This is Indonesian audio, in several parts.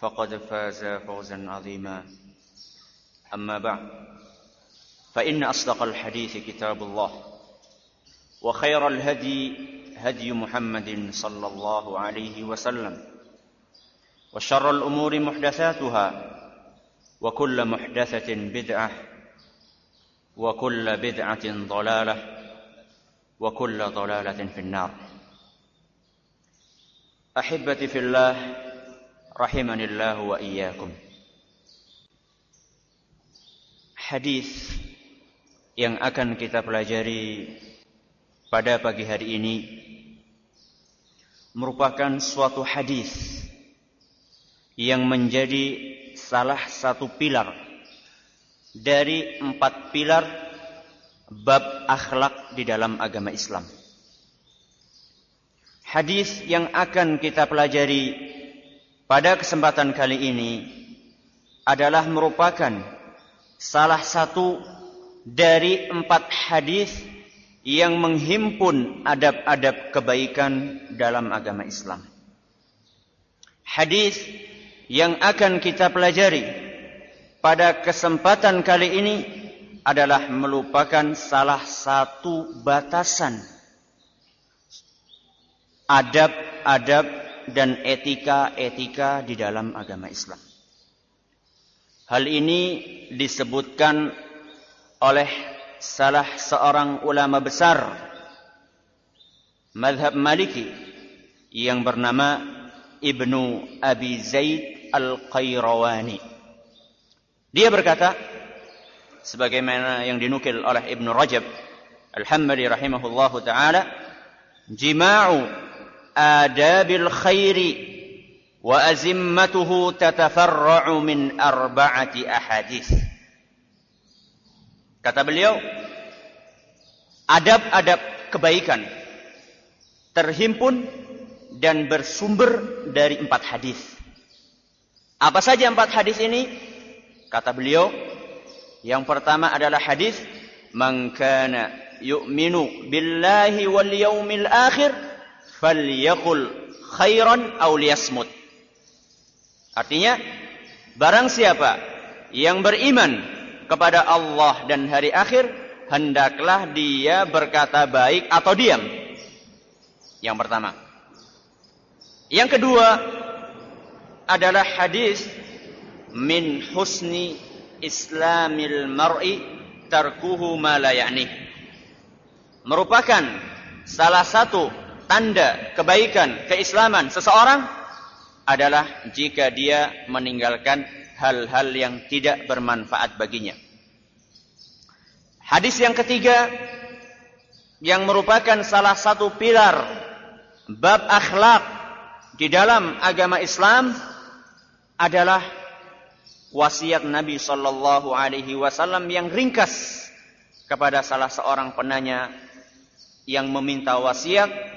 فقد فاز فوزا عظيما. أما بعد فإن أصدق الحديث كتاب الله وخير الهدي هدي محمد صلى الله عليه وسلم وشر الأمور محدثاتها وكل محدثة بدعة وكل بدعة ضلالة وكل ضلالة في النار. أحبتي في الله rahimanillahu wa iyyakum. Hadis yang akan kita pelajari pada pagi hari ini merupakan suatu hadis yang menjadi salah satu pilar dari empat pilar bab akhlak di dalam agama Islam. Hadis yang akan kita pelajari pada kesempatan kali ini adalah merupakan salah satu dari empat hadis yang menghimpun adab-adab kebaikan dalam agama Islam. Hadis yang akan kita pelajari pada kesempatan kali ini adalah melupakan salah satu batasan adab-adab dan etika-etika di dalam agama Islam. Hal ini disebutkan oleh salah seorang ulama besar madhab Maliki yang bernama Ibnu Abi Zaid Al-Qayrawani. Dia berkata, sebagaimana yang dinukil oleh Ibnu Rajab Al-Hambali rahimahullahu taala, jima'u آداب الخير وأزمته تتفرع من أربعة أحاديث Kata beliau, adab-adab kebaikan terhimpun dan bersumber dari empat hadis. Apa saja empat hadis ini? Kata beliau, yang pertama adalah hadis man kana yu'minu billahi wal yaumil akhir falyakul khairan aw liyasmut. Artinya barang siapa yang beriman kepada Allah dan hari akhir hendaklah dia berkata baik atau diam. Yang pertama. Yang kedua adalah hadis min husni islamil mar'i tarkuhu ma la. Merupakan salah satu tanda kebaikan, keislaman seseorang adalah jika dia meninggalkan hal-hal yang tidak bermanfaat baginya. Hadis yang ketiga yang merupakan salah satu pilar bab akhlak di dalam agama Islam adalah wasiat Nabi Shallallahu Alaihi Wasallam yang ringkas kepada salah seorang penanya yang meminta wasiat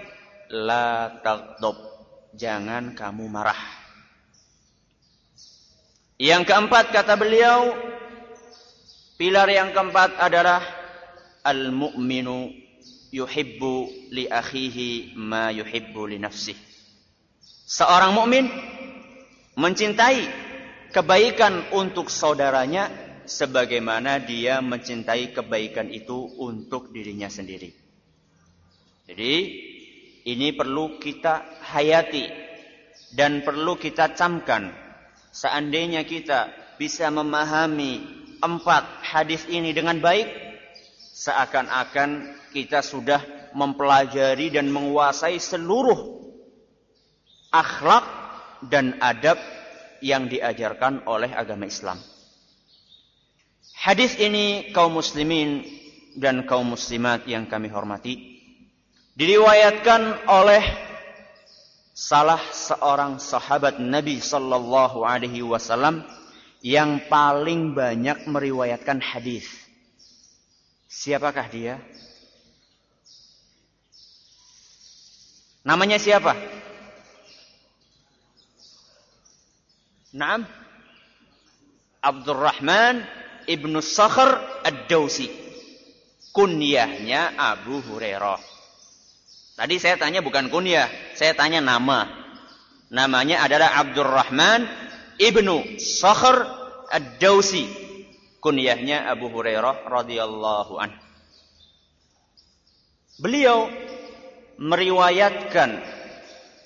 la. Jangan kamu marah. Yang keempat kata beliau, pilar yang keempat adalah al-mu'minu yuhibbu li akhihi ma yuhibbu li. Seorang mukmin mencintai kebaikan untuk saudaranya sebagaimana dia mencintai kebaikan itu untuk dirinya sendiri. Jadi ini perlu kita hayati dan perlu kita camkan Seandainya kita bisa memahami empat hadis ini dengan baik, seakan-akan kita sudah mempelajari dan menguasai seluruh akhlak dan adab yang diajarkan oleh agama Islam. Hadis ini kaum muslimin dan kaum muslimat yang kami hormati diriwayatkan oleh salah seorang sahabat Nabi sallallahu alaihi wasallam yang paling banyak meriwayatkan hadis. Siapakah dia? Namanya siapa? Naam. Abdurrahman ibnu Sakhr ad-Dausi. Kunyahnya Abu Hurairah. Tadi saya tanya bukan kunyah, saya tanya nama. Namanya adalah Abdurrahman ibnu Sakhr ad-Dausi. Kunyahnya Abu Hurairah radhiyallahu an. Beliau meriwayatkan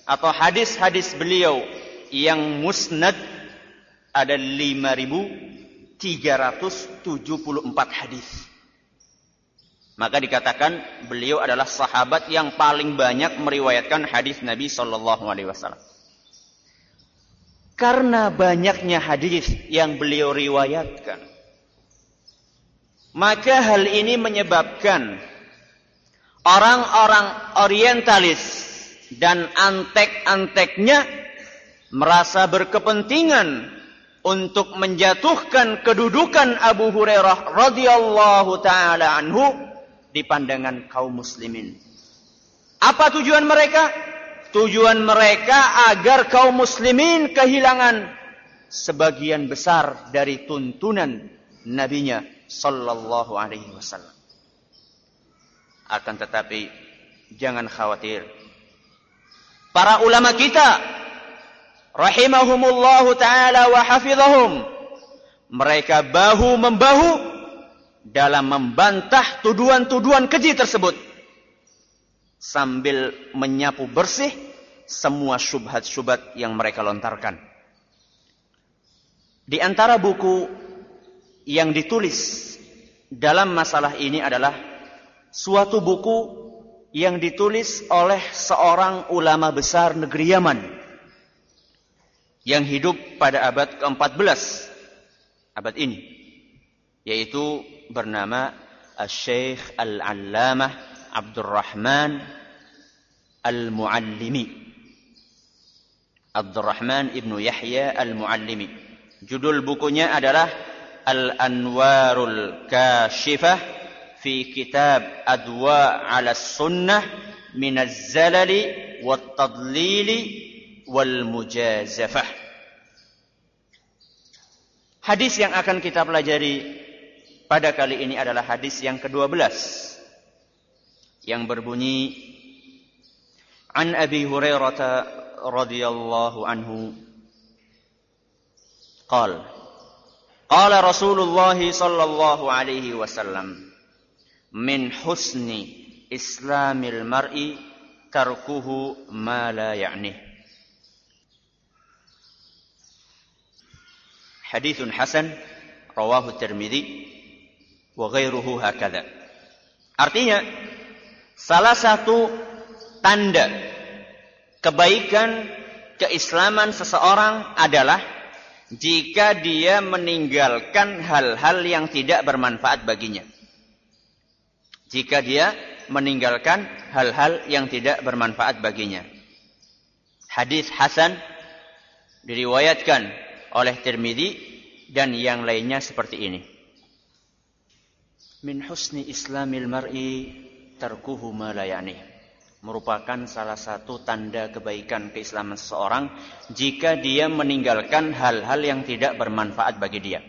atau hadis-hadis beliau yang musnad ada 5374 hadis. Maka dikatakan beliau adalah sahabat yang paling banyak meriwayatkan hadis Nabi Shallallahu Alaihi Wasallam. Karena banyaknya hadis yang beliau riwayatkan, maka hal ini menyebabkan orang-orang Orientalis dan antek-anteknya merasa berkepentingan untuk menjatuhkan kedudukan Abu Hurairah radhiyallahu taala anhu di pandangan kaum muslimin. Apa tujuan mereka? Tujuan mereka agar kaum muslimin kehilangan sebagian besar dari tuntunan nabinya sallallahu alaihi wasallam. Akan tetapi jangan khawatir. Para ulama kita rahimahumullahu taala wa hafizahum mereka bahu membahu dalam membantah tuduhan-tuduhan keji tersebut sambil menyapu bersih semua syubhat-syubhat yang mereka lontarkan. Di antara buku yang ditulis dalam masalah ini adalah suatu buku yang ditulis oleh seorang ulama besar negeri Yaman yang hidup pada abad ke-14 abad ini yaitu bernama Al-Syeikh Al-Allamah Abdurrahman Al-Muallimi. Abdurrahman Ibnu Yahya Al-Muallimi. Judul bukunya adalah Al-Anwarul Kashifah fi kitab Adwa ala Sunnah min Az-Zalali wat-Tadlili wal Mujazafah. Hadis yang akan kita pelajari pada kali ini adalah hadis yang ke-12 yang berbunyi An Abi Hurairah radhiyallahu anhu qal Qala Rasulullah sallallahu alaihi wasallam min husni islamil mar'i tarkuhu ma la ya'ni Hadithun hasan rawahu Tirmidzi wa ghairuhu hakadha. Artinya salah satu tanda kebaikan keislaman seseorang adalah jika dia meninggalkan hal-hal yang tidak bermanfaat baginya. Jika dia meninggalkan hal-hal yang tidak bermanfaat baginya. Hadis Hasan diriwayatkan oleh Tirmidzi dan yang lainnya seperti ini min husni islamil mar'i tarkuhu ma merupakan salah satu tanda kebaikan keislaman seseorang jika dia meninggalkan hal-hal yang tidak bermanfaat bagi dia.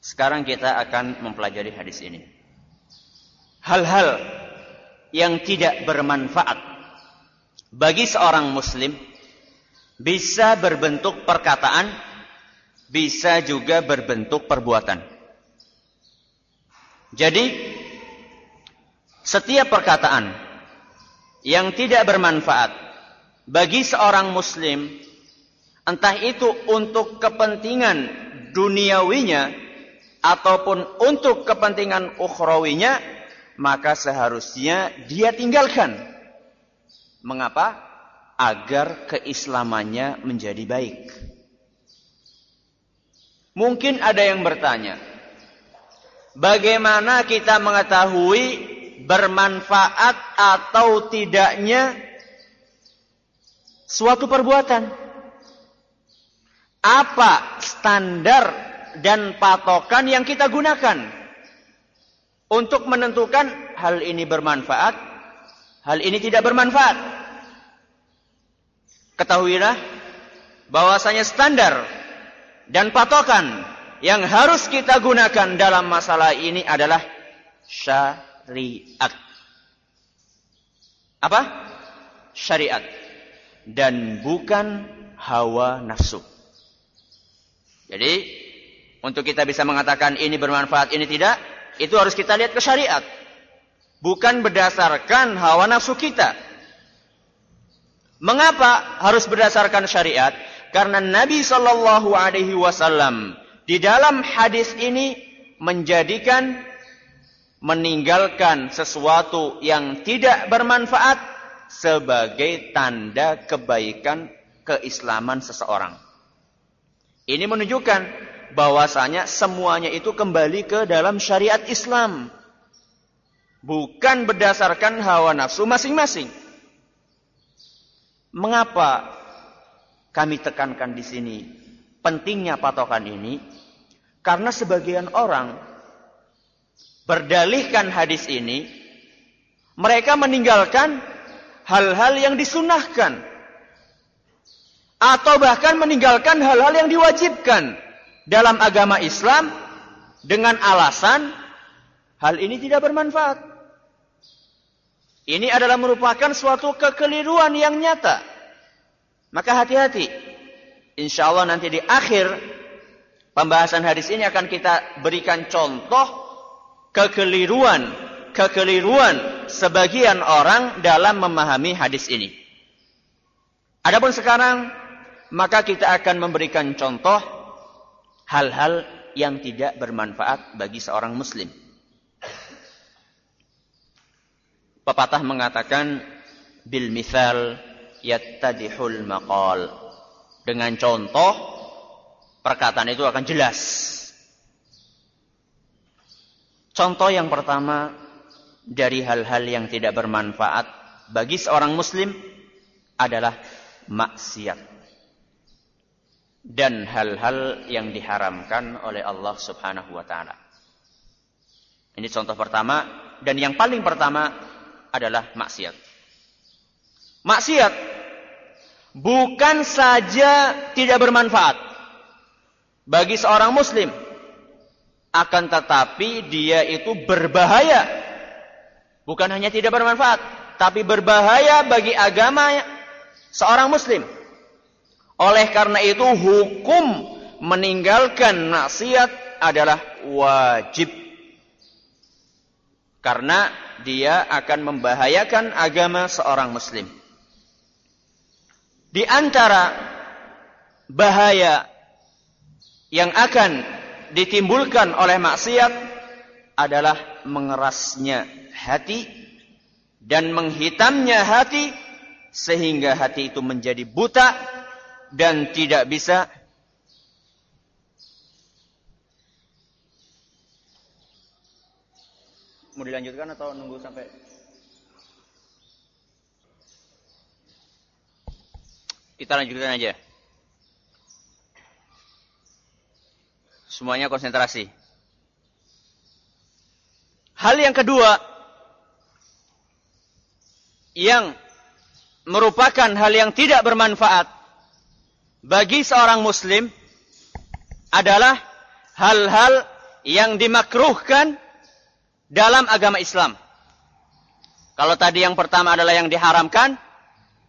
Sekarang kita akan mempelajari hadis ini. Hal-hal yang tidak bermanfaat bagi seorang muslim bisa berbentuk perkataan, bisa juga berbentuk perbuatan. Jadi, setiap perkataan yang tidak bermanfaat bagi seorang muslim entah itu untuk kepentingan duniawinya ataupun untuk kepentingan ukhrawinya maka seharusnya dia tinggalkan. Mengapa? Agar keislamannya menjadi baik. Mungkin ada yang bertanya bagaimana kita mengetahui bermanfaat atau tidaknya suatu perbuatan. Apa standar dan patokan yang kita gunakan untuk menentukan hal ini bermanfaat, hal ini tidak bermanfaat? Ketahuilah bahwasanya standar dan patokan yang harus kita gunakan dalam masalah ini adalah syariat. Apa? Syariat. Dan bukan hawa nafsu. Jadi, untuk kita bisa mengatakan ini bermanfaat, ini tidak, itu harus kita lihat ke syariat. Bukan berdasarkan hawa nafsu kita. Mengapa harus berdasarkan syariat? Karena Nabi Shallallahu Alaihi Wasallam di dalam hadis ini menjadikan meninggalkan sesuatu yang tidak bermanfaat sebagai tanda kebaikan keislaman seseorang. Ini menunjukkan bahwasanya semuanya itu kembali ke dalam syariat Islam. Bukan berdasarkan hawa nafsu masing-masing. Mengapa kami tekankan di sini pentingnya patokan ini? Karena sebagian orang berdalihkan hadis ini, mereka meninggalkan hal-hal yang disunahkan. Atau bahkan meninggalkan hal-hal yang diwajibkan dalam agama Islam dengan alasan hal ini tidak bermanfaat. Ini adalah merupakan suatu kekeliruan yang nyata. Maka hati-hati. Insya Allah nanti di akhir pembahasan hadis ini akan kita berikan contoh kekeliruan kekeliruan sebagian orang dalam memahami hadis ini. Adapun sekarang maka kita akan memberikan contoh hal-hal yang tidak bermanfaat bagi seorang muslim. Pepatah mengatakan bil misal yattadihul maqal. Dengan contoh perkataan itu akan jelas Contoh yang pertama dari hal-hal yang tidak bermanfaat bagi seorang muslim adalah maksiat dan hal-hal yang diharamkan oleh Allah Subhanahu wa taala. Ini contoh pertama dan yang paling pertama adalah maksiat. Maksiat bukan saja tidak bermanfaat bagi seorang muslim akan tetapi dia itu berbahaya. Bukan hanya tidak bermanfaat, tapi berbahaya bagi agama seorang muslim. Oleh karena itu hukum meninggalkan maksiat adalah wajib. Karena dia akan membahayakan agama seorang muslim. Di antara bahaya yang akan ditimbulkan oleh maksiat adalah mengerasnya hati dan menghitamnya hati sehingga hati itu menjadi buta dan tidak bisa mau dilanjutkan atau nunggu sampai? Kita lanjutkan aja Semuanya konsentrasi. Hal yang kedua yang merupakan hal yang tidak bermanfaat bagi seorang muslim adalah hal-hal yang dimakruhkan dalam agama Islam. Kalau tadi yang pertama adalah yang diharamkan,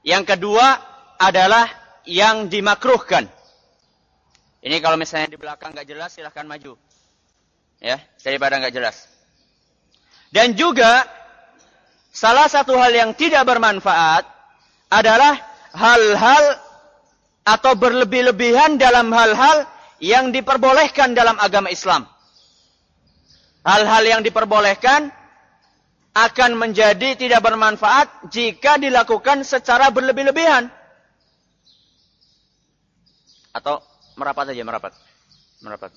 yang kedua adalah yang dimakruhkan. Ini kalau misalnya di belakang nggak jelas, silahkan maju. Ya, daripada nggak jelas. Dan juga salah satu hal yang tidak bermanfaat adalah hal-hal atau berlebih-lebihan dalam hal-hal yang diperbolehkan dalam agama Islam. Hal-hal yang diperbolehkan akan menjadi tidak bermanfaat jika dilakukan secara berlebih-lebihan. Atau merapat aja, merapat. Merapat.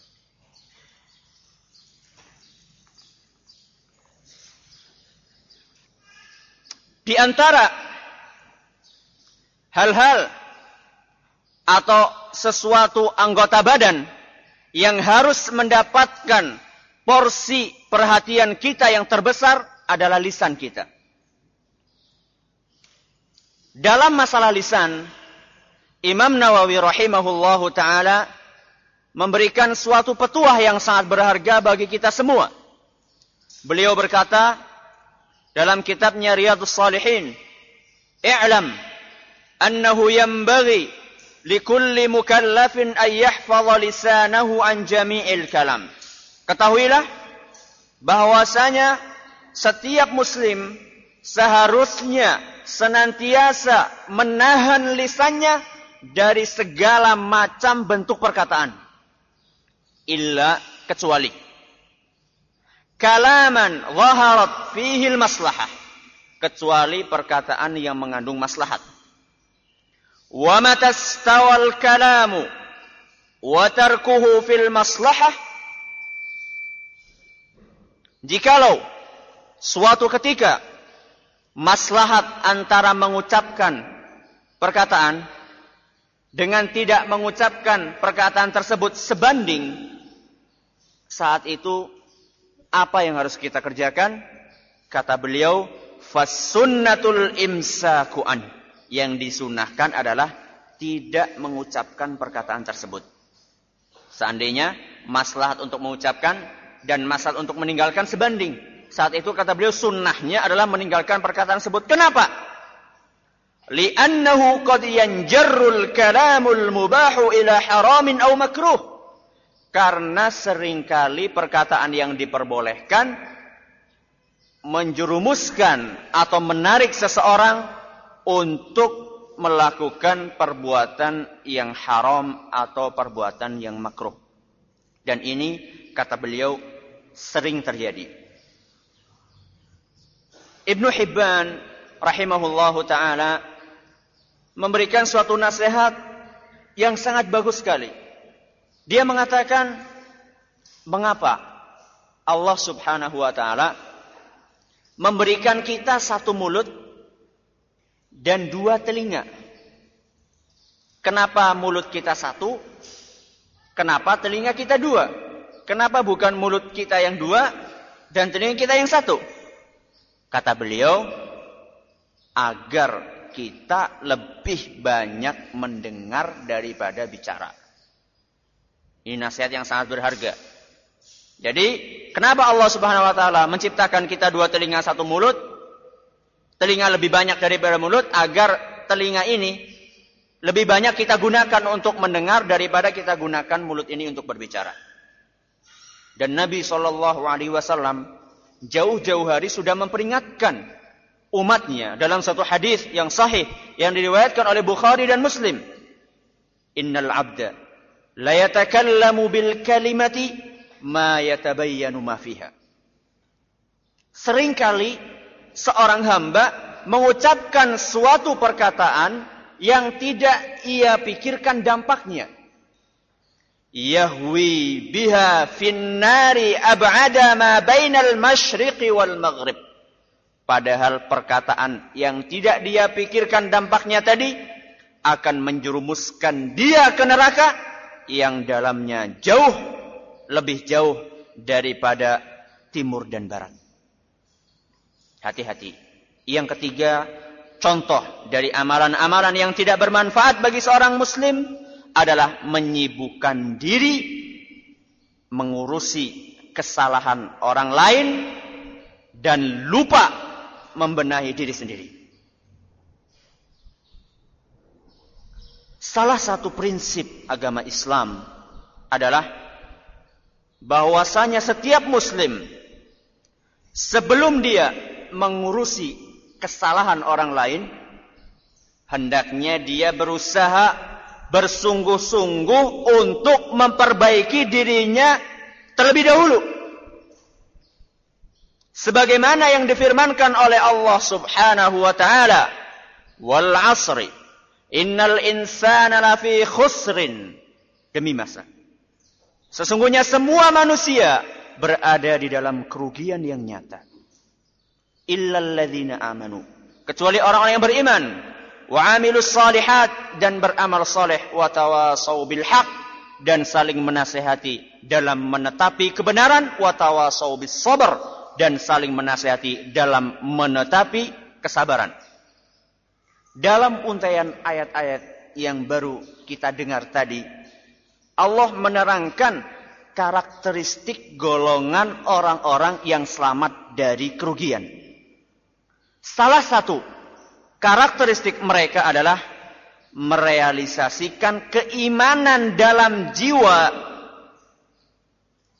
Di antara hal-hal atau sesuatu anggota badan yang harus mendapatkan porsi perhatian kita yang terbesar adalah lisan kita. Dalam masalah lisan, Imam Nawawi rahimahullahu taala memberikan suatu petuah yang sangat berharga bagi kita semua. Beliau berkata dalam kitabnya Riyadhus Shalihin, "I'lam annahu yanbaghi likulli mukallafin an yahfadha lisanahu an jami'il kalam." Ketahuilah bahwasanya setiap muslim seharusnya senantiasa menahan lisannya dari segala macam bentuk perkataan. Illa kecuali kalaman zaharat fihi maslahah kecuali perkataan yang mengandung maslahat. Wa matastawal kalamu wa tarkuhu fil maslahah Jikalau suatu ketika maslahat antara mengucapkan perkataan dengan tidak mengucapkan perkataan tersebut sebanding, saat itu apa yang harus kita kerjakan? Kata beliau, fasunnatul imsakuan. Yang disunahkan adalah tidak mengucapkan perkataan tersebut. Seandainya maslahat untuk mengucapkan dan masal untuk meninggalkan sebanding. Saat itu kata beliau sunnahnya adalah meninggalkan perkataan tersebut. Kenapa? Li'annahu qad yanjarrul kalamul mubahu ila haramin au makruh. Karena sering kali perkataan yang diperbolehkan menjerumuskan atau menarik seseorang untuk melakukan perbuatan yang haram atau perbuatan yang makruh. Dan ini kata beliau sering terjadi. Ibnu Hibban rahimahullahu taala memberikan suatu nasihat yang sangat bagus sekali. Dia mengatakan mengapa Allah Subhanahu wa taala memberikan kita satu mulut dan dua telinga. Kenapa mulut kita satu? Kenapa telinga kita dua? Kenapa bukan mulut kita yang dua dan telinga kita yang satu? Kata beliau, agar kita lebih banyak mendengar daripada bicara. Ini nasihat yang sangat berharga. Jadi, kenapa Allah Subhanahu wa taala menciptakan kita dua telinga satu mulut? Telinga lebih banyak daripada mulut agar telinga ini lebih banyak kita gunakan untuk mendengar daripada kita gunakan mulut ini untuk berbicara. Dan Nabi Shallallahu Alaihi Wasallam jauh-jauh hari sudah memperingatkan umatnya dalam satu hadis yang sahih yang diriwayatkan oleh Bukhari dan Muslim. Innal abda la yatakallamu bil kalimati ma yatabayyanu ma fiha. Seringkali seorang hamba mengucapkan suatu perkataan yang tidak ia pikirkan dampaknya yahwi biha finnari ab'ada ma bainal masyriqi wal maghrib. Padahal perkataan yang tidak dia pikirkan dampaknya tadi akan menjerumuskan dia ke neraka yang dalamnya jauh lebih jauh daripada timur dan barat. Hati-hati. Yang ketiga, contoh dari amalan-amalan yang tidak bermanfaat bagi seorang muslim adalah menyibukkan diri mengurusi kesalahan orang lain dan lupa membenahi diri sendiri. Salah satu prinsip agama Islam adalah bahwasanya setiap muslim sebelum dia mengurusi kesalahan orang lain hendaknya dia berusaha bersungguh-sungguh untuk memperbaiki dirinya terlebih dahulu. Sebagaimana yang difirmankan oleh Allah Subhanahu wa taala, "Wal 'asri innal insana lafi khusrin." Demi masa. Sesungguhnya semua manusia berada di dalam kerugian yang nyata. Illal ladzina amanu. Kecuali orang-orang yang beriman wa amilus salihat dan beramal saleh wa tawasau bil haq dan saling menasehati dalam menetapi kebenaran wa tawasau bis sabr dan saling menasehati dalam menetapi kesabaran. Dalam untaian ayat-ayat yang baru kita dengar tadi, Allah menerangkan karakteristik golongan orang-orang yang selamat dari kerugian. Salah satu Karakteristik mereka adalah merealisasikan keimanan dalam jiwa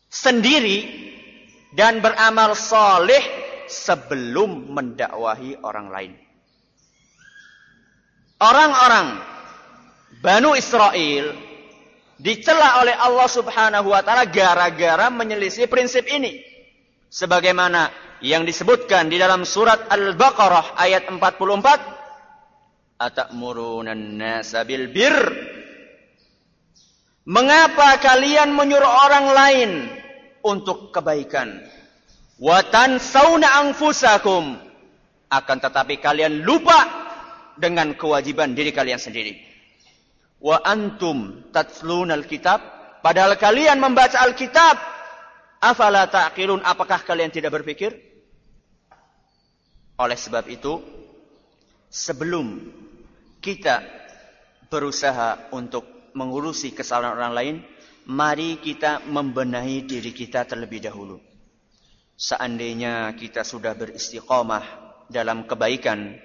sendiri dan beramal soleh sebelum mendakwahi orang lain. Orang-orang Banu Israel dicela oleh Allah Subhanahu wa taala gara-gara menyelisih prinsip ini. Sebagaimana yang disebutkan di dalam surat Al-Baqarah ayat 44 Atakmuruna nasa bir Mengapa kalian menyuruh orang lain untuk kebaikan. Wa tansawna anfusakum. Akan tetapi kalian lupa dengan kewajiban diri kalian sendiri. Wa antum tatlunal kitab padahal kalian membaca Alkitab. Afala taqilun? Apakah kalian tidak berpikir? Oleh sebab itu, sebelum kita berusaha untuk mengurusi kesalahan orang lain, mari kita membenahi diri kita terlebih dahulu. Seandainya kita sudah beristiqomah dalam kebaikan,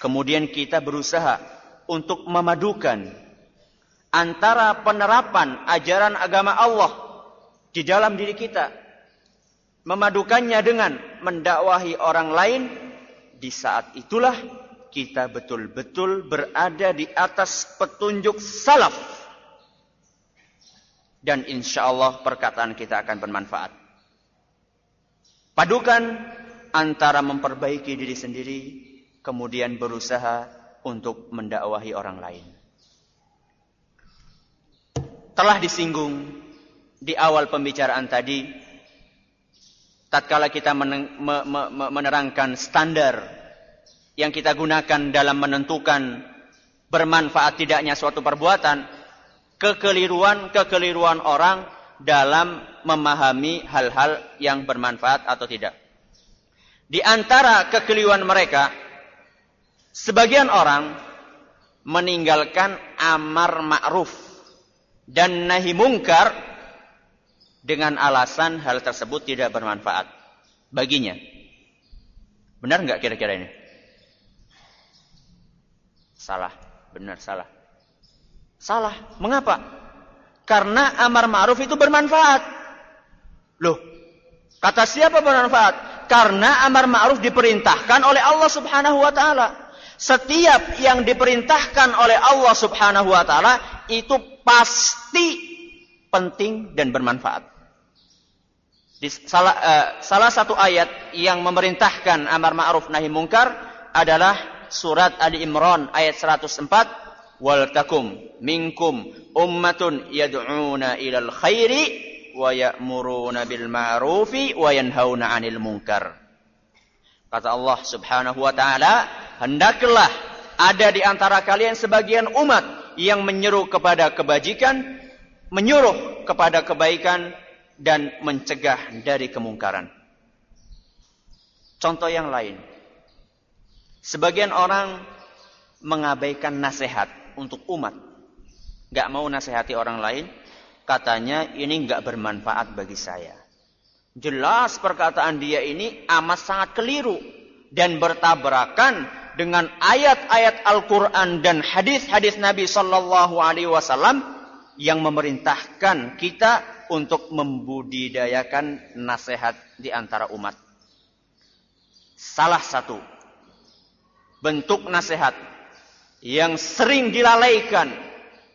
kemudian kita berusaha untuk memadukan antara penerapan ajaran agama Allah di dalam diri kita, memadukannya dengan mendakwahi orang lain di saat itulah kita betul-betul berada di atas petunjuk salaf. Dan insya Allah perkataan kita akan bermanfaat. Padukan antara memperbaiki diri sendiri, kemudian berusaha untuk mendakwahi orang lain. Telah disinggung di awal pembicaraan tadi tatkala kita menerangkan standar yang kita gunakan dalam menentukan bermanfaat tidaknya suatu perbuatan, kekeliruan-kekeliruan orang dalam memahami hal-hal yang bermanfaat atau tidak. Di antara kekeliruan mereka, sebagian orang meninggalkan amar ma'ruf dan nahi mungkar dengan alasan hal tersebut tidak bermanfaat baginya. Benar nggak kira-kira ini? Salah, benar salah. Salah. Mengapa? Karena amar ma'ruf itu bermanfaat. Loh, kata siapa bermanfaat? Karena amar ma'ruf diperintahkan oleh Allah Subhanahu wa taala. Setiap yang diperintahkan oleh Allah Subhanahu wa taala itu pasti penting dan bermanfaat. Di salah, uh, salah satu ayat yang memerintahkan amar ma'ruf nahi mungkar adalah surat Ali Imran ayat 104 wal takum minkum ummatun yad'una ilal khairi wa ya'muruna bil ma'rufi wa yanhauna 'anil munkar. Kata Allah Subhanahu wa taala, hendaklah ada di antara kalian sebagian umat yang menyeru kepada kebajikan, menyuruh kepada kebaikan dan mencegah dari kemungkaran. Contoh yang lain. Sebagian orang mengabaikan nasihat untuk umat. Gak mau nasihati orang lain. Katanya ini gak bermanfaat bagi saya. Jelas perkataan dia ini amat sangat keliru. Dan bertabrakan dengan ayat-ayat Al-Quran dan hadis-hadis Nabi Sallallahu Alaihi Wasallam yang memerintahkan kita untuk membudidayakan nasihat di antara umat. Salah satu bentuk nasihat yang sering dilalaikan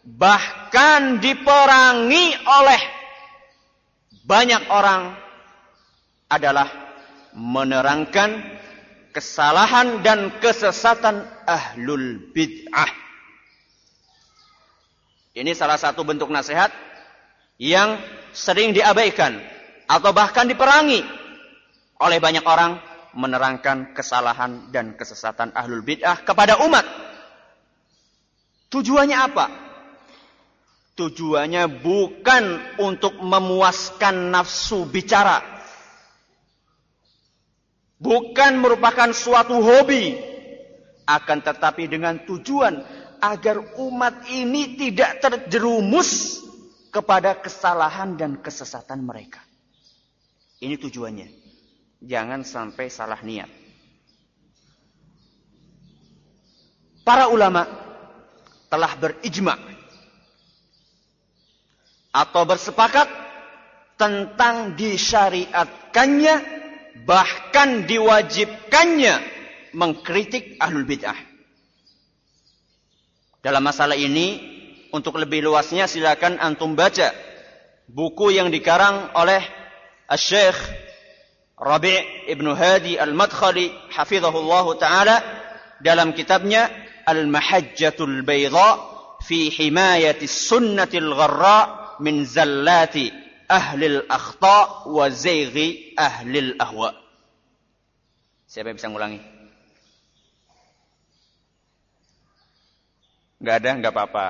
bahkan diperangi oleh banyak orang adalah menerangkan kesalahan dan kesesatan ahlul bid'ah. Ini salah satu bentuk nasihat yang sering diabaikan atau bahkan diperangi oleh banyak orang menerangkan kesalahan dan kesesatan ahlul bid'ah kepada umat. Tujuannya apa? Tujuannya bukan untuk memuaskan nafsu bicara. Bukan merupakan suatu hobi. Akan tetapi dengan tujuan agar umat ini tidak terjerumus kepada kesalahan dan kesesatan mereka. Ini tujuannya jangan sampai salah niat. Para ulama telah berijma atau bersepakat tentang disyariatkannya bahkan diwajibkannya mengkritik ahlul bid'ah. Dalam masalah ini untuk lebih luasnya silakan antum baca buku yang dikarang oleh Syekh Rabi' Ibn Hadi Al-Madkhali hafizahullah taala dalam kitabnya Al-Mahajjatul Bayda fi himayati sunnatil gharra min zallati ahli al-akhta wa zayghi ahli al-ahwa. Siapa yang bisa ngulangi? Enggak ada, enggak apa-apa.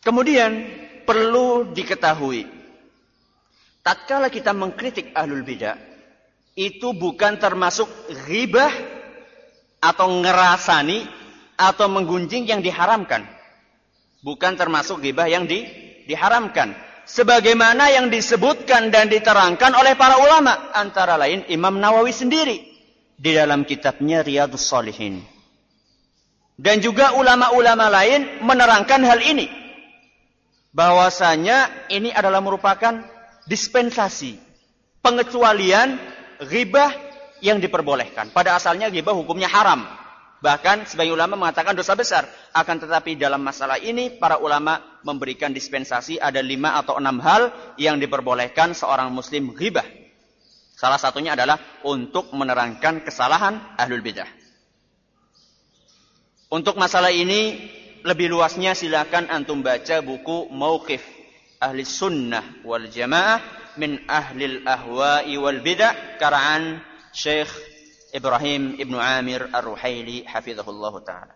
Kemudian perlu diketahui tatkala kita mengkritik ahlul bidah itu bukan termasuk ghibah atau ngerasani atau menggunjing yang diharamkan. Bukan termasuk ghibah yang di, diharamkan. Sebagaimana yang disebutkan dan diterangkan oleh para ulama. Antara lain Imam Nawawi sendiri. Di dalam kitabnya Riyadus Salihin. Dan juga ulama-ulama lain menerangkan hal ini. Bahwasanya ini adalah merupakan dispensasi, pengecualian ghibah yang diperbolehkan. Pada asalnya ghibah hukumnya haram. Bahkan sebagian ulama mengatakan dosa besar. Akan tetapi dalam masalah ini para ulama memberikan dispensasi ada lima atau enam hal yang diperbolehkan seorang muslim ghibah. Salah satunya adalah untuk menerangkan kesalahan ahlul bidah. Untuk masalah ini lebih luasnya silakan antum baca buku Mauqif ahli sunnah wal jamaah min ahli ahwa'i wal bid'ah karaan Syekh Ibrahim Ibnu Amir Ar-Ruhaili hafizahullah taala.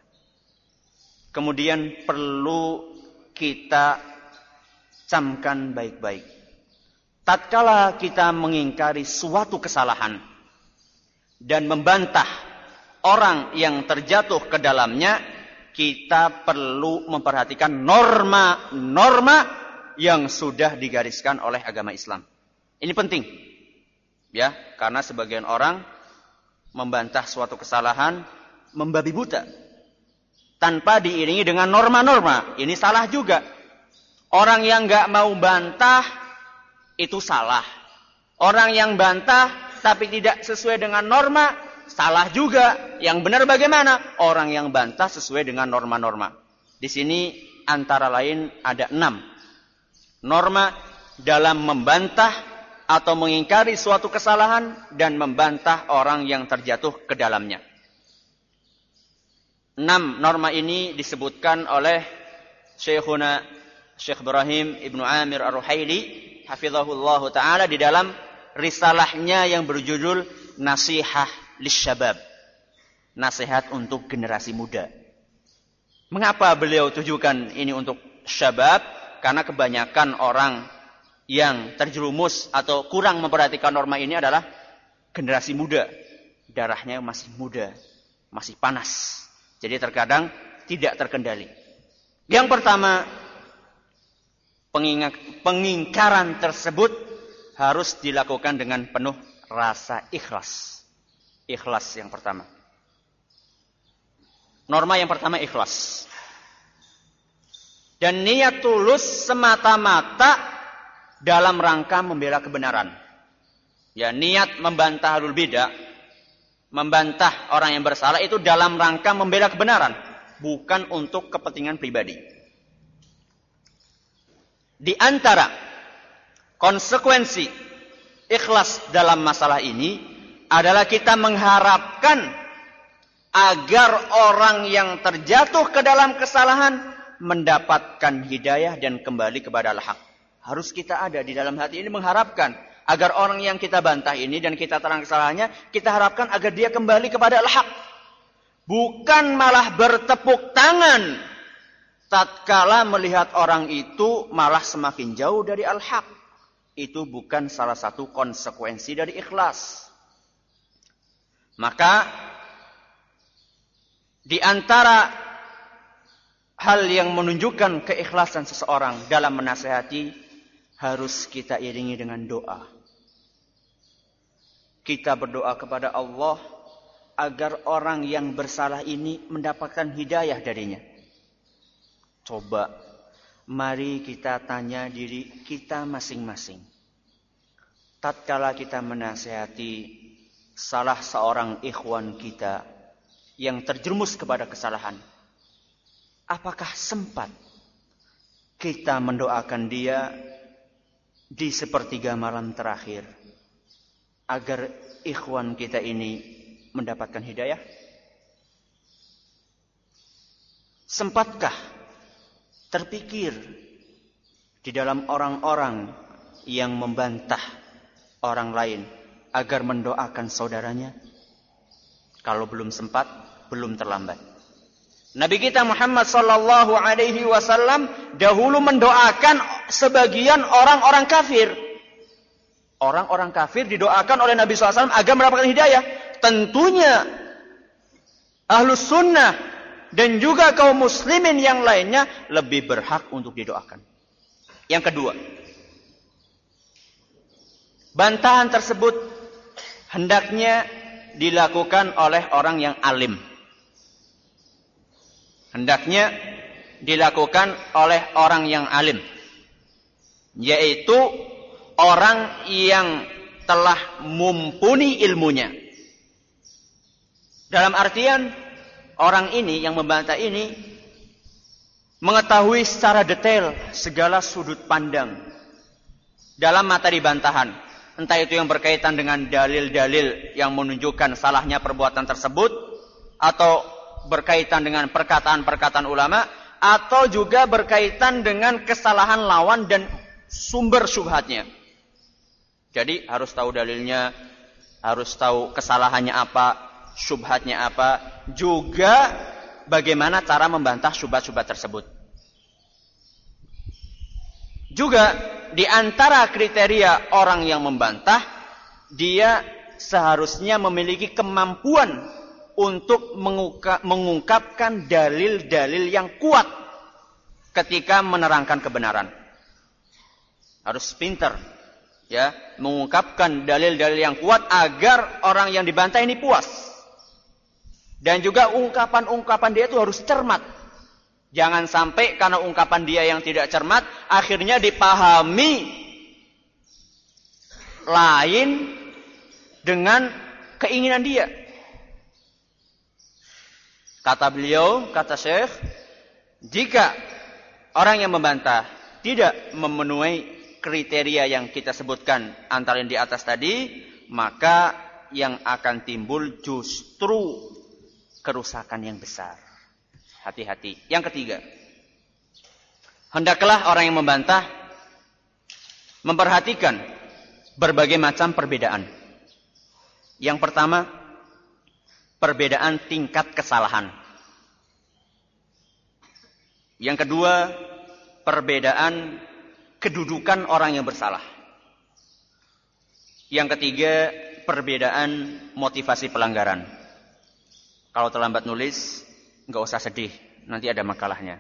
Kemudian perlu kita camkan baik-baik. Tatkala kita mengingkari suatu kesalahan dan membantah orang yang terjatuh ke dalamnya, kita perlu memperhatikan norma-norma yang sudah digariskan oleh agama Islam. Ini penting. Ya, karena sebagian orang membantah suatu kesalahan membabi buta tanpa diiringi dengan norma-norma. Ini salah juga. Orang yang nggak mau bantah itu salah. Orang yang bantah tapi tidak sesuai dengan norma salah juga. Yang benar bagaimana? Orang yang bantah sesuai dengan norma-norma. Di sini antara lain ada enam norma dalam membantah atau mengingkari suatu kesalahan dan membantah orang yang terjatuh ke dalamnya. Enam norma ini disebutkan oleh Syekhuna Syekh Ibrahim Ibnu Amir Ar-Ruhaili hafizahullah taala di dalam risalahnya yang berjudul Nasihah Lisyabab. Nasihat untuk generasi muda. Mengapa beliau tujukan ini untuk syabab? Karena kebanyakan orang yang terjerumus atau kurang memperhatikan norma ini adalah generasi muda. Darahnya masih muda. masih panas. Jadi terkadang tidak terkendali. Yang pertama, pengingkaran tersebut harus dilakukan dengan penuh rasa ikhlas. Ikhlas yang pertama. Norma yang pertama ikhlas. Dan niat tulus semata-mata dalam rangka membela kebenaran. Ya, niat membantah halul bidah, membantah orang yang bersalah itu dalam rangka membela kebenaran, bukan untuk kepentingan pribadi. Di antara konsekuensi ikhlas dalam masalah ini adalah kita mengharapkan agar orang yang terjatuh ke dalam kesalahan mendapatkan hidayah dan kembali kepada al-haq. Harus kita ada di dalam hati ini mengharapkan agar orang yang kita bantah ini dan kita terang kesalahannya, kita harapkan agar dia kembali kepada al-haq. Bukan malah bertepuk tangan tatkala melihat orang itu malah semakin jauh dari al-haq. Itu bukan salah satu konsekuensi dari ikhlas. Maka di antara hal yang menunjukkan keikhlasan seseorang dalam menasehati harus kita iringi dengan doa. Kita berdoa kepada Allah agar orang yang bersalah ini mendapatkan hidayah darinya. Coba mari kita tanya diri kita masing-masing. Tatkala kita menasehati salah seorang ikhwan kita yang terjerumus kepada kesalahan, apakah sempat kita mendoakan dia di sepertiga malam terakhir agar ikhwan kita ini mendapatkan hidayah? Sempatkah terpikir di dalam orang-orang yang membantah orang lain agar mendoakan saudaranya? Kalau belum sempat, belum terlambat. Nabi kita Muhammad sallallahu alaihi wasallam dahulu mendoakan sebagian orang-orang kafir. Orang-orang kafir didoakan oleh Nabi SAW agar mendapatkan hidayah. Tentunya ahlus sunnah dan juga kaum muslimin yang lainnya lebih berhak untuk didoakan. Yang kedua, bantahan tersebut hendaknya dilakukan oleh orang yang alim. Hendaknya dilakukan oleh orang yang alim. Yaitu orang yang telah mumpuni ilmunya. Dalam artian orang ini yang membantah ini mengetahui secara detail segala sudut pandang dalam materi bantahan. Entah itu yang berkaitan dengan dalil-dalil yang menunjukkan salahnya perbuatan tersebut atau berkaitan dengan perkataan-perkataan ulama atau juga berkaitan dengan kesalahan lawan dan sumber syubhatnya. Jadi harus tahu dalilnya, harus tahu kesalahannya apa, syubhatnya apa, juga bagaimana cara membantah syubhat-syubhat tersebut. Juga di antara kriteria orang yang membantah, dia seharusnya memiliki kemampuan untuk mengungkapkan dalil-dalil yang kuat ketika menerangkan kebenaran. Harus pinter ya, mengungkapkan dalil-dalil yang kuat agar orang yang dibantah ini puas. Dan juga ungkapan-ungkapan dia itu harus cermat. Jangan sampai karena ungkapan dia yang tidak cermat, akhirnya dipahami lain dengan keinginan dia. Kata beliau, kata Syekh, jika orang yang membantah tidak memenuhi kriteria yang kita sebutkan antara yang di atas tadi, maka yang akan timbul justru kerusakan yang besar. Hati-hati. Yang ketiga, hendaklah orang yang membantah memperhatikan berbagai macam perbedaan. Yang pertama, perbedaan tingkat kesalahan. Yang kedua, perbedaan kedudukan orang yang bersalah. Yang ketiga, perbedaan motivasi pelanggaran. Kalau terlambat nulis, nggak usah sedih, nanti ada makalahnya.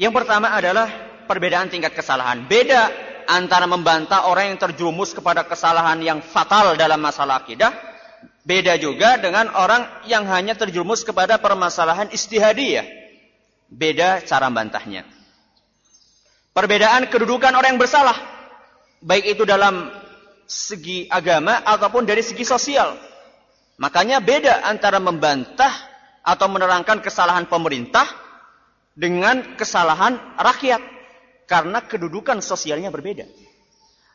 Yang pertama adalah perbedaan tingkat kesalahan. Beda antara membantah orang yang terjerumus kepada kesalahan yang fatal dalam masalah akidah. Beda juga dengan orang yang hanya terjerumus kepada permasalahan istihadiyah. Beda cara bantahnya. Perbedaan kedudukan orang yang bersalah. Baik itu dalam segi agama ataupun dari segi sosial. Makanya beda antara membantah atau menerangkan kesalahan pemerintah dengan kesalahan rakyat. Karena kedudukan sosialnya berbeda.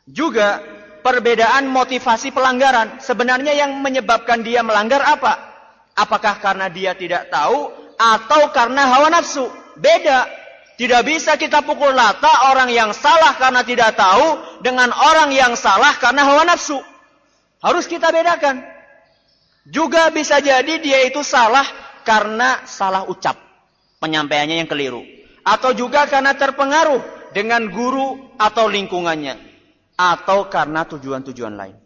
Juga perbedaan motivasi pelanggaran. Sebenarnya yang menyebabkan dia melanggar apa? Apakah karena dia tidak tahu atau karena hawa nafsu? Beda. Tidak bisa kita pukul rata orang yang salah karena tidak tahu dengan orang yang salah karena hawa nafsu. Harus kita bedakan. Juga bisa jadi dia itu salah karena salah ucap. Penyampaiannya yang keliru. Atau juga karena terpengaruh dengan guru atau lingkungannya. Atau karena tujuan-tujuan lain.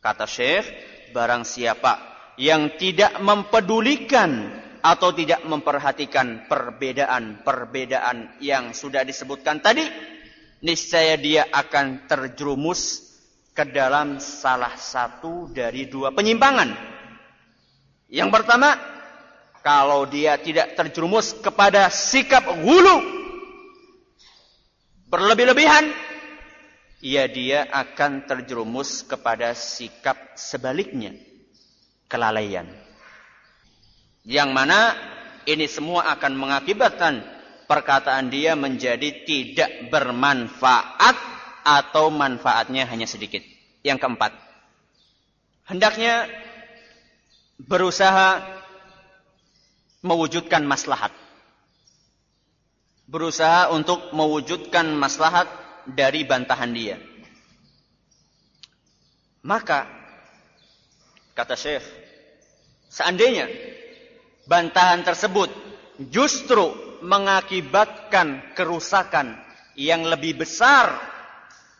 Kata Syekh, barang siapa yang tidak mempedulikan atau tidak memperhatikan perbedaan-perbedaan yang sudah disebutkan tadi, niscaya dia akan terjerumus ke dalam salah satu dari dua penyimpangan. Yang pertama, kalau dia tidak terjerumus kepada sikap hulu berlebih-lebihan, ya dia akan terjerumus kepada sikap sebaliknya, kelalaian. Yang mana ini semua akan mengakibatkan perkataan dia menjadi tidak bermanfaat atau manfaatnya hanya sedikit. Yang keempat, hendaknya berusaha mewujudkan maslahat. Berusaha untuk mewujudkan maslahat dari bantahan dia. Maka, kata Syekh, seandainya bantahan tersebut justru mengakibatkan kerusakan yang lebih besar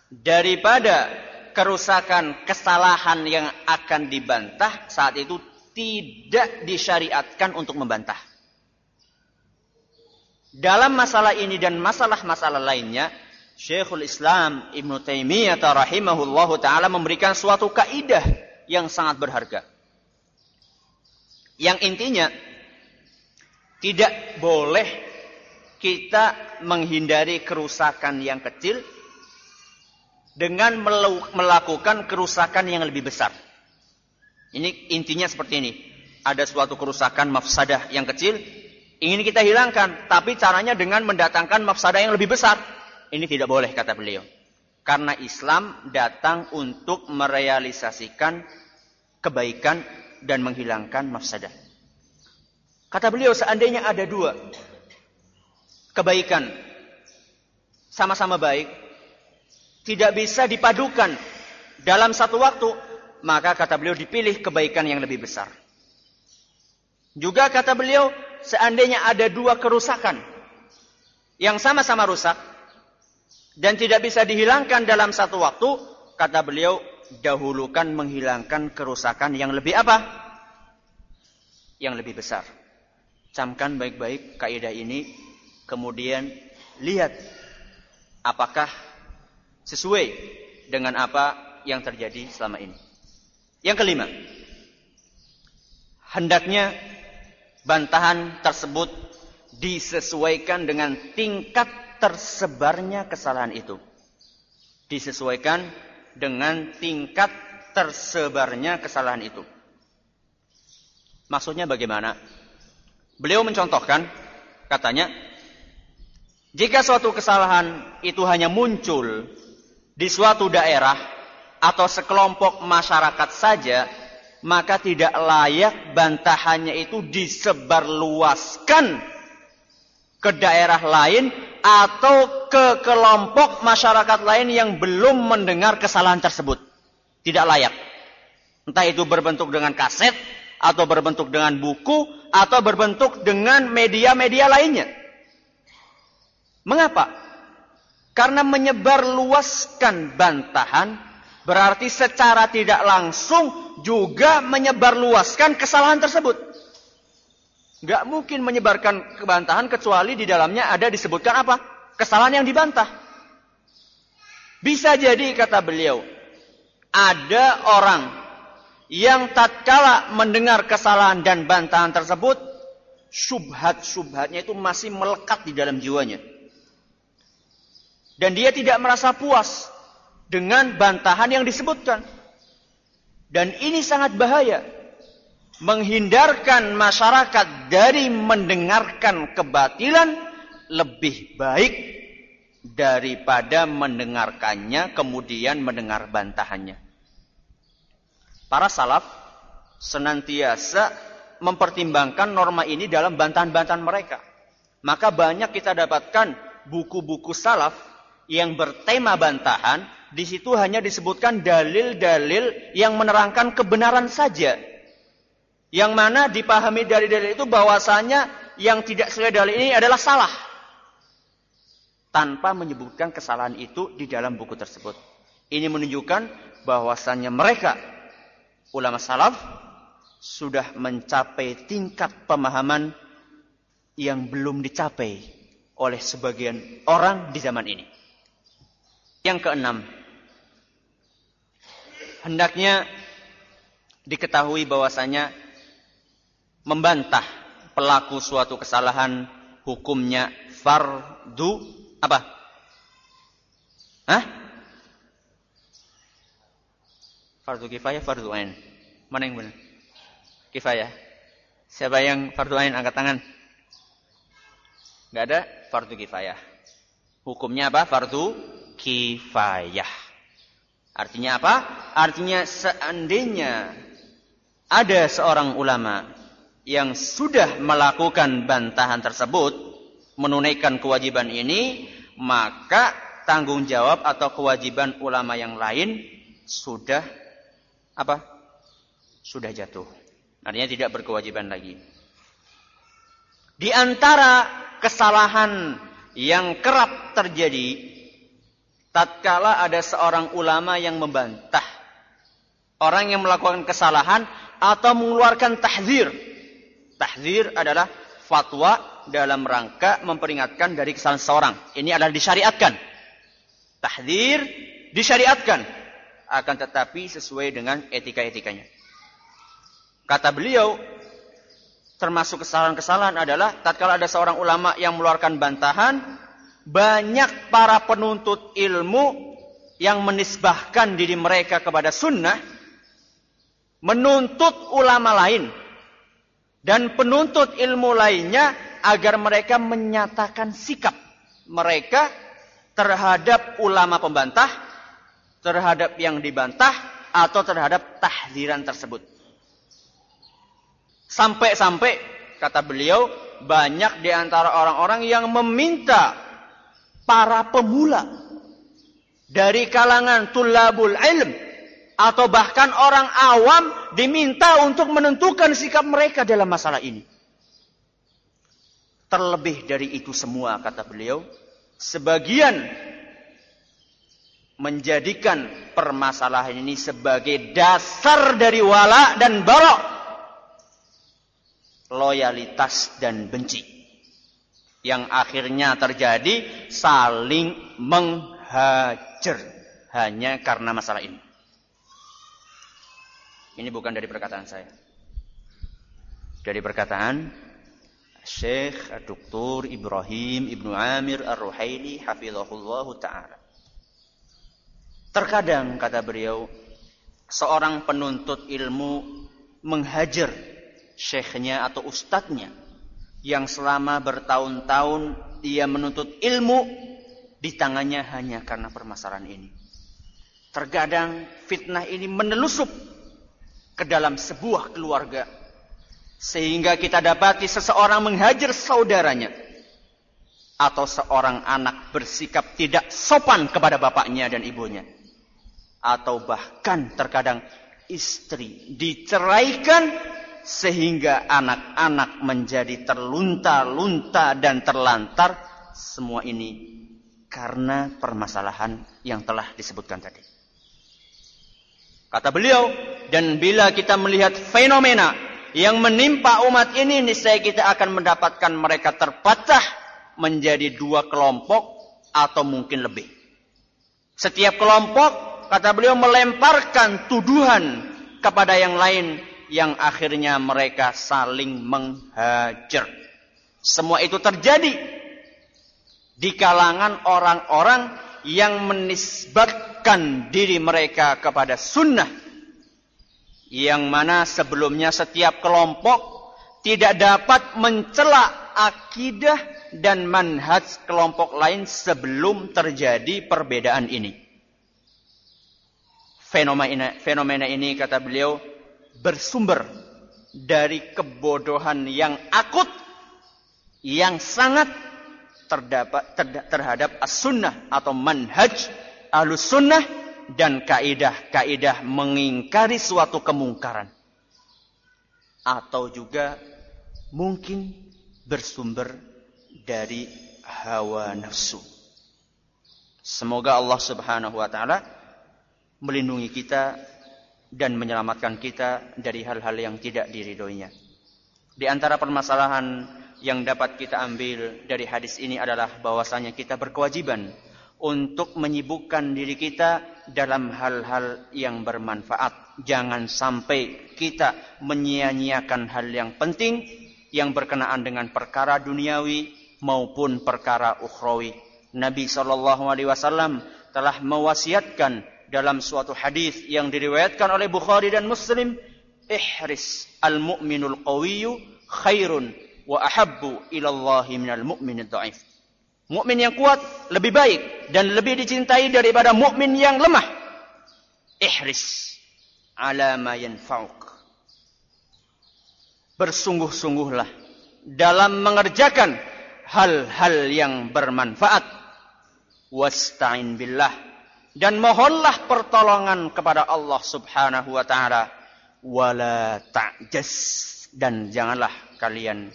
daripada kerusakan kesalahan yang akan dibantah saat itu tidak disyariatkan untuk membantah. Dalam masalah ini dan masalah-masalah lainnya, Syekhul Islam Ibn Taimiyah rahimahullahu taala memberikan suatu kaidah yang sangat berharga. Yang intinya tidak boleh kita menghindari kerusakan yang kecil dengan melakukan kerusakan yang lebih besar. Ini intinya seperti ini. Ada suatu kerusakan mafsadah yang kecil, ingin kita hilangkan, tapi caranya dengan mendatangkan mafsadah yang lebih besar. Ini tidak boleh kata beliau. Karena Islam datang untuk merealisasikan kebaikan dan menghilangkan mafsadah. Kata beliau seandainya ada dua kebaikan sama-sama baik, tidak bisa dipadukan dalam satu waktu, maka kata beliau dipilih kebaikan yang lebih besar. Juga kata beliau, seandainya ada dua kerusakan yang sama-sama rusak dan tidak bisa dihilangkan dalam satu waktu, kata beliau, dahulukan menghilangkan kerusakan yang lebih apa? Yang lebih besar. Camkan baik-baik kaidah ini, kemudian lihat apakah sesuai dengan apa yang terjadi selama ini. Yang kelima, hendaknya bantahan tersebut disesuaikan dengan tingkat tersebarnya kesalahan itu. Disesuaikan dengan tingkat tersebarnya kesalahan itu. Maksudnya bagaimana? Beliau mencontohkan, katanya, jika suatu kesalahan itu hanya muncul di suatu daerah atau sekelompok masyarakat saja, maka tidak layak bantahannya itu disebarluaskan ke daerah lain atau ke kelompok masyarakat lain yang belum mendengar kesalahan tersebut. Tidak layak. Entah itu berbentuk dengan kaset, atau berbentuk dengan buku, atau berbentuk dengan media-media lainnya. Mengapa? Karena menyebar luaskan bantahan Berarti secara tidak langsung juga menyebarluaskan kesalahan tersebut. Gak mungkin menyebarkan kebantahan kecuali di dalamnya ada disebutkan apa? Kesalahan yang dibantah. Bisa jadi kata beliau, ada orang yang tatkala mendengar kesalahan dan bantahan tersebut, subhat-subhatnya itu masih melekat di dalam jiwanya. Dan dia tidak merasa puas dengan bantahan yang disebutkan. Dan ini sangat bahaya. Menghindarkan masyarakat dari mendengarkan kebatilan lebih baik daripada mendengarkannya kemudian mendengar bantahannya. Para salaf senantiasa mempertimbangkan norma ini dalam bantahan-bantahan mereka. Maka banyak kita dapatkan buku-buku salaf yang bertema bantahan, di situ hanya disebutkan dalil-dalil yang menerangkan kebenaran saja. Yang mana dipahami dari dalil itu bahwasanya yang tidak sesuai dalil ini adalah salah tanpa menyebutkan kesalahan itu di dalam buku tersebut. Ini menunjukkan bahwasannya mereka ulama salaf sudah mencapai tingkat pemahaman yang belum dicapai oleh sebagian orang di zaman ini. Yang keenam, hendaknya diketahui bahwasanya membantah pelaku suatu kesalahan hukumnya fardu apa? Hah? Fardu kifayah, fardu ain. Mana yang benar? Kifayah. Siapa yang fardu ain angkat tangan? Enggak ada fardu kifayah. Hukumnya apa? Fardu kifayah. Artinya apa? Artinya seandainya ada seorang ulama yang sudah melakukan bantahan tersebut, menunaikan kewajiban ini, maka tanggung jawab atau kewajiban ulama yang lain sudah apa? Sudah jatuh. Artinya tidak berkewajiban lagi. Di antara kesalahan yang kerap terjadi tatkala ada seorang ulama yang membantah orang yang melakukan kesalahan atau mengeluarkan tahzir. Tahzir adalah fatwa dalam rangka memperingatkan dari kesalahan seorang. Ini adalah disyariatkan. Tahdir disyariatkan. Akan tetapi sesuai dengan etika-etikanya. Kata beliau, termasuk kesalahan-kesalahan adalah tatkala ada seorang ulama yang mengeluarkan bantahan, banyak para penuntut ilmu yang menisbahkan diri mereka kepada sunnah, menuntut ulama lain, dan penuntut ilmu lainnya agar mereka menyatakan sikap mereka terhadap ulama pembantah, terhadap yang dibantah, atau terhadap tahdiran tersebut. Sampai-sampai, kata beliau, banyak di antara orang-orang yang meminta para pemula dari kalangan tulabul ilm atau bahkan orang awam diminta untuk menentukan sikap mereka dalam masalah ini. Terlebih dari itu semua kata beliau, sebagian menjadikan permasalahan ini sebagai dasar dari wala dan barok. Loyalitas dan benci. Yang akhirnya terjadi saling menghajar. Hanya karena masalah ini. Ini bukan dari perkataan saya. Dari perkataan Syekh Dr. Ibrahim Ibnu Amir Ar-Ruhaili hafizahullah taala. Terkadang kata beliau seorang penuntut ilmu menghajar syekhnya atau ustadznya yang selama bertahun-tahun ia menuntut ilmu di tangannya hanya karena permasalahan ini. Terkadang fitnah ini menelusup ke dalam sebuah keluarga sehingga kita dapati seseorang menghajar saudaranya. Atau seorang anak bersikap tidak sopan kepada bapaknya dan ibunya. Atau bahkan terkadang istri diceraikan sehingga anak-anak menjadi terlunta-lunta dan terlantar. Semua ini karena permasalahan yang telah disebutkan tadi. Kata beliau, dan bila kita melihat fenomena yang menimpa umat ini, niscaya kita akan mendapatkan mereka terpatah menjadi dua kelompok atau mungkin lebih. Setiap kelompok, kata beliau, melemparkan tuduhan kepada yang lain yang akhirnya mereka saling menghajar. Semua itu terjadi di kalangan orang-orang yang menisbatkan diri mereka kepada sunnah yang mana sebelumnya setiap kelompok tidak dapat mencela akidah dan manhaj kelompok lain sebelum terjadi perbedaan ini. Fenomena, fenomena ini kata beliau bersumber dari kebodohan yang akut yang sangat terdapat terhadap as-sunnah atau manhaj ahlus sunnah dan kaidah-kaidah mengingkari suatu kemungkaran atau juga mungkin bersumber dari hawa nafsu. Semoga Allah Subhanahu wa taala melindungi kita dan menyelamatkan kita dari hal-hal yang tidak diridhoinya. Di antara permasalahan yang dapat kita ambil dari hadis ini adalah bahwasanya kita berkewajiban untuk menyibukkan diri kita dalam hal-hal yang bermanfaat. Jangan sampai kita menyia-nyiakan hal yang penting yang berkenaan dengan perkara duniawi maupun perkara ukhrawi. Nabi sallallahu alaihi wasallam telah mewasiatkan dalam suatu hadis yang diriwayatkan oleh Bukhari dan Muslim, "Ihris al-mu'minul qawiyyu khairun wa ahabbu ilallahi minal mu'minid dhaif. Mukmin yang kuat lebih baik dan lebih dicintai daripada mukmin yang lemah. Ihris ala ma yanfa'uk. Bersungguh-sungguhlah dalam mengerjakan hal-hal yang bermanfaat. Wasta'in billah dan mohonlah pertolongan kepada Allah Subhanahu wa taala. Wala ta'jas dan janganlah kalian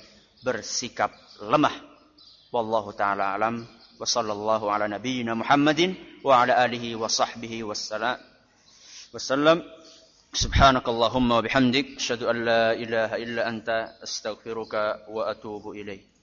bersikap lemah. Wallahu taala alam wa sallallahu ala nabiyyina Muhammadin wa ala alihi wa sahbihi wassalam. Wassalam. Subhanakallahumma wa bihamdik asyhadu an la ilaha illa anta astaghfiruka wa atubu ilaik.